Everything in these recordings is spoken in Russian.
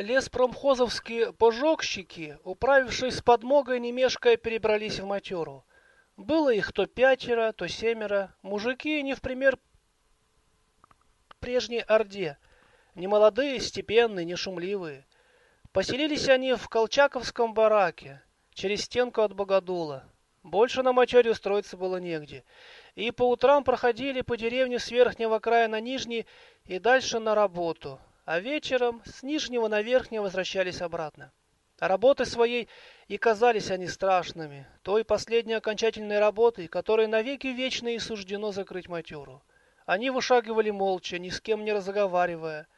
Леспромхозовские пожогщики, управившись с подмогой, не мешкая, перебрались в матеру. Было их то пятеро, то семеро. Мужики не в пример прежней орде. Не молодые, степенные, не шумливые. Поселились они в Колчаковском бараке, через стенку от Богодула. Больше на матере устроиться было негде. И по утрам проходили по деревне с верхнего края на нижний и дальше на работу – а вечером с нижнего на верхний возвращались обратно. А работы своей и казались они страшными, той последней окончательной работой, которой навеки вечно и суждено закрыть матеру. Они вышагивали молча, ни с кем не разговаривая,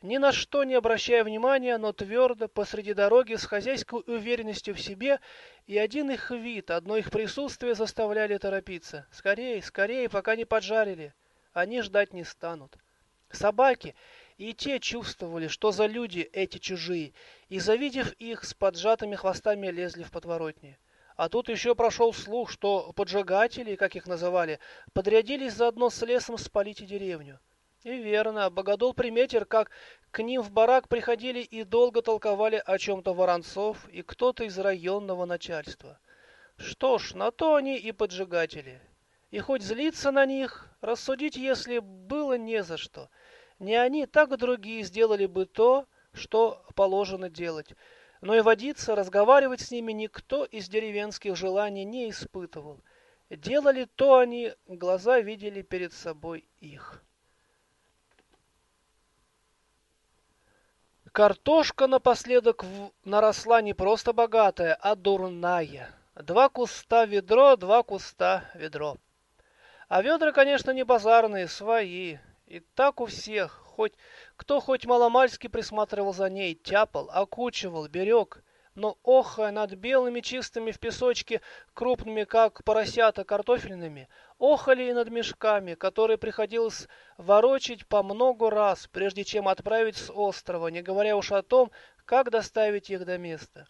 ни на что не обращая внимания, но твердо посреди дороги с хозяйской уверенностью в себе, и один их вид, одно их присутствие заставляли торопиться. Скорее, скорее, пока не поджарили. Они ждать не станут. Собаки и те чувствовали, что за люди эти чужие, и, завидев их, с поджатыми хвостами лезли в подворотни. А тут еще прошел слух, что поджигатели, как их называли, подрядились заодно с лесом спалить и деревню. И верно, Богодол приметер, как к ним в барак приходили и долго толковали о чем-то Воронцов и кто-то из районного начальства. Что ж, на то они и поджигатели. И хоть злиться на них, рассудить, если было не за что – не они, так другие сделали бы то, что положено делать. Но и водиться, разговаривать с ними никто из деревенских желаний не испытывал. Делали то они, глаза видели перед собой их. Картошка напоследок наросла не просто богатая, а дурная. Два куста ведро, два куста ведро. А ведра, конечно, не базарные, свои. И так у всех, хоть кто хоть маломальски присматривал за ней, тяпал, окучивал, берег, но охая над белыми чистыми в песочке, крупными, как поросята, картофельными, охали и над мешками, которые приходилось ворочить по много раз, прежде чем отправить с острова, не говоря уж о том, как доставить их до места.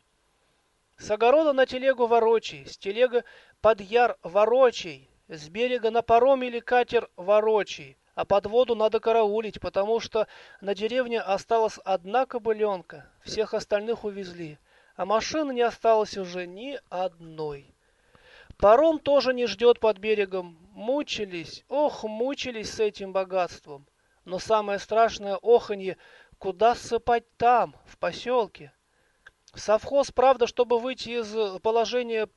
С огорода на телегу ворочай, с телега под яр ворочай, с берега на паром или катер ворочай, а под воду надо караулить, потому что на деревне осталась одна кобыленка, всех остальных увезли, а машин не осталось уже ни одной. Паром тоже не ждет под берегом. Мучились, ох, мучились с этим богатством. Но самое страшное оханье, куда сыпать там, в поселке. Совхоз, правда, чтобы выйти из положения,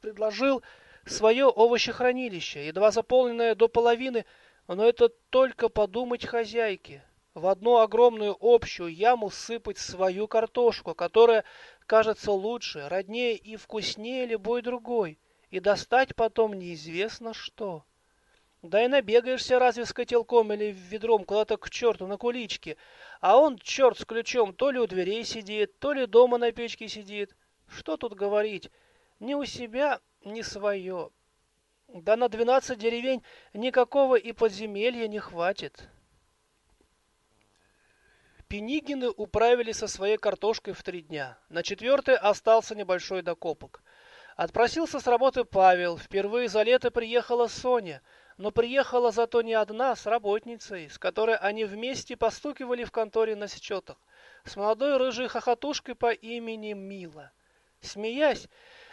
предложил свое овощехранилище, едва заполненное до половины, но это только подумать хозяйке. В одну огромную общую яму сыпать свою картошку, которая кажется лучше, роднее и вкуснее любой другой, и достать потом неизвестно что. Да и набегаешься разве с котелком или ведром куда-то к черту на куличке, а он, черт с ключом, то ли у дверей сидит, то ли дома на печке сидит. Что тут говорить? Ни у себя, ни свое. Да на двенадцать деревень никакого и подземелья не хватит. Пенигины управили со своей картошкой в три дня. На четвертый остался небольшой докопок. Отпросился с работы Павел. Впервые за лето приехала Соня. Но приехала зато не одна, с работницей, с которой они вместе постукивали в конторе на счетах. С молодой рыжей хохотушкой по имени Мила. Смеясь,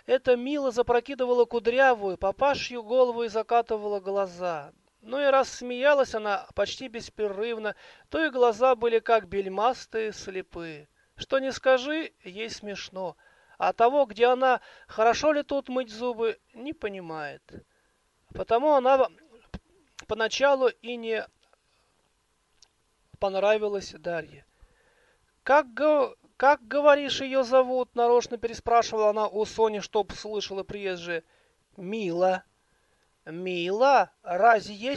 эта Мила запрокидывала кудрявую, папашью голову и закатывала глаза. Ну и раз смеялась она почти беспрерывно, то и глаза были как бельмастые, слепые. Что не скажи, ей смешно. А того, где она, хорошо ли тут мыть зубы, не понимает. Потому она поначалу и не понравилась Дарье. Как, как, говоришь, ее зовут?» — нарочно переспрашивала она у Сони, чтоб слышала приезжие. «Мила». «Мила? Разве есть